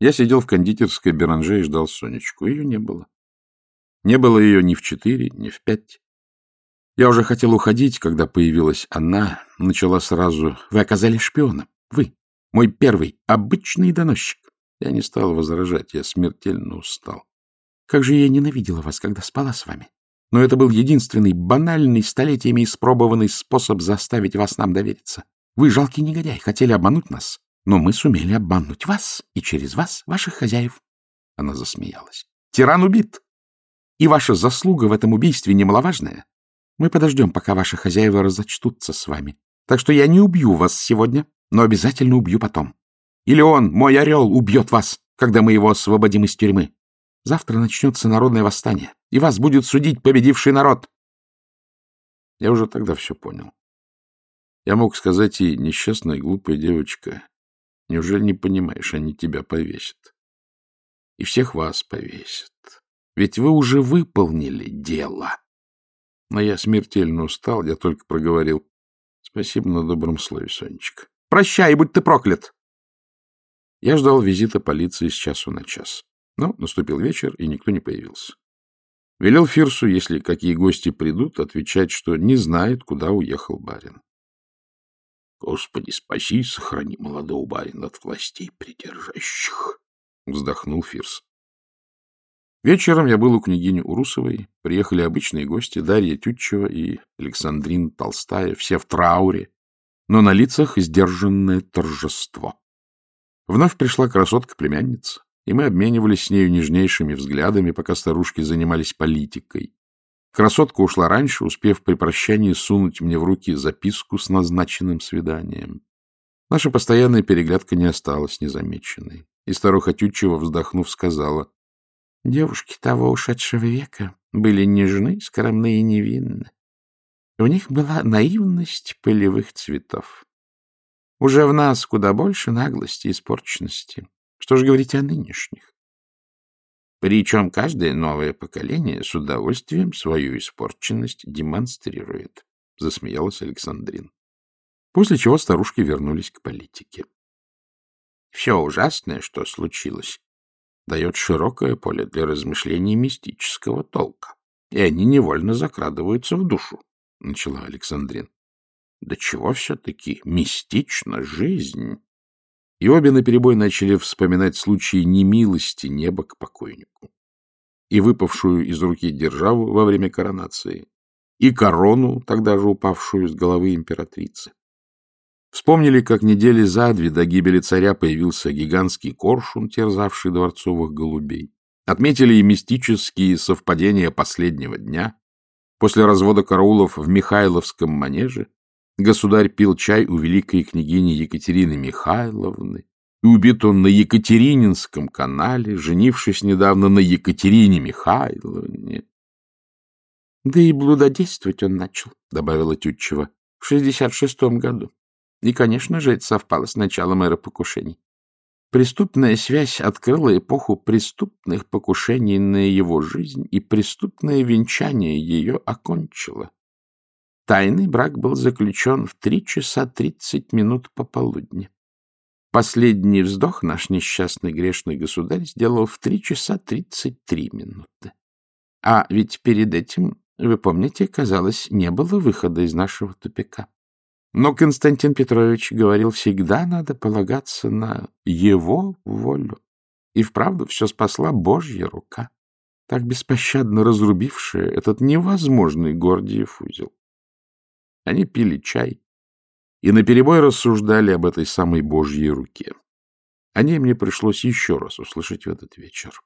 Я сидел в кондитерской Беранже и ждал Сонечку. Ее не было. Не было ее ни в четыре, ни в пять. Я уже хотел уходить, когда появилась она. Начала сразу. Вы оказались шпионом. Вы. Мой первый обычный доносчик. Я не стал возражать. Я смертельно устал. Как же я ненавидела вас, когда спала с вами. Но это был единственный банальный, столетиями испробованный способ заставить вас нам довериться. Вы, жалкий негодяй, хотели обмануть нас, но мы сумели обмануть вас и через вас ваших хозяев. Она засмеялась. Тиран убит. И ваша заслуга в этом убийстве немаловажная. Мы подождем, пока ваши хозяева разочтутся с вами. Так что я не убью вас сегодня, но обязательно убью потом. Или он, мой орел, убьет вас, когда мы его освободим из тюрьмы. Завтра начнется народное восстание, и вас будет судить победивший народ. Я уже тогда все понял. Я мог сказать и несчастная глупая девочка, неужели не понимаешь, они тебя повесят? И всех вас повесят. Ведь вы уже выполнили дело. Но я смертельно устал, я только проговорил. Спасибо на добром слове, Сонечка. Прощай, будь ты проклят! Я ждал визита полиции с часу на час. Но наступил вечер, и никто не появился. Велел Фирсу, если какие гости придут, отвечать, что не знает, куда уехал барин. — Господи, спаси и сохрани молодого барина от властей придержащих! — вздохнул Фирс. Вечером я был у княгини Урусовой. Приехали обычные гости Дарья Тютчева и Александрин Толстая, все в трауре, но на лицах сдержанное торжество. Вновь пришла красотка-племянница и мы обменивались с нею нежнейшими взглядами, пока старушки занимались политикой. Красотка ушла раньше, успев при прощании сунуть мне в руки записку с назначенным свиданием. Наша постоянная переглядка не осталась незамеченной. И старуха Тютчева, вздохнув, сказала, — Девушки того ушедшего века были нежны, скромны и невинны. У них была наивность полевых цветов. Уже в нас куда больше наглости и испорченности. Что же говорить о нынешних? Причем каждое новое поколение с удовольствием свою испорченность демонстрирует, — засмеялась Александрин. После чего старушки вернулись к политике. Все ужасное, что случилось, дает широкое поле для размышлений мистического толка, и они невольно закрадываются в душу, — начала Александрин. Да чего все-таки мистична жизнь? И обе наперебой начали вспоминать случаи немилости неба к покойнику. И выпавшую из руки державу во время коронации, и корону, тогда же упавшую с головы императрицы. Вспомнили, как недели за две до гибели царя появился гигантский коршун, терзавший дворцовых голубей. Отметили и мистические совпадения последнего дня. После развода караулов в Михайловском манеже Государь пил чай у великой княгини Екатерины Михайловны, и убит он на Екатерининском канале, женившись недавно на Екатерине Михайловне. — Да и блудодействовать он начал, — добавила Тютчева, — в шестьдесят шестом году. И, конечно же, это совпало с началом эры покушений. Преступная связь открыла эпоху преступных покушений на его жизнь, и преступное венчание ее окончило. Тайный брак был заключен в три часа тридцать минут пополудни. Последний вздох наш несчастный грешный государь сделал в три часа тридцать три минуты. А ведь перед этим, вы помните, казалось, не было выхода из нашего тупика. Но Константин Петрович говорил, всегда надо полагаться на его волю. И вправду все спасла Божья рука, так беспощадно разрубившая этот невозможный Гордиев узел. Они пили чай и наперебой рассуждали об этой самой Божьей руке. О ней мне пришлось еще раз услышать в этот вечер.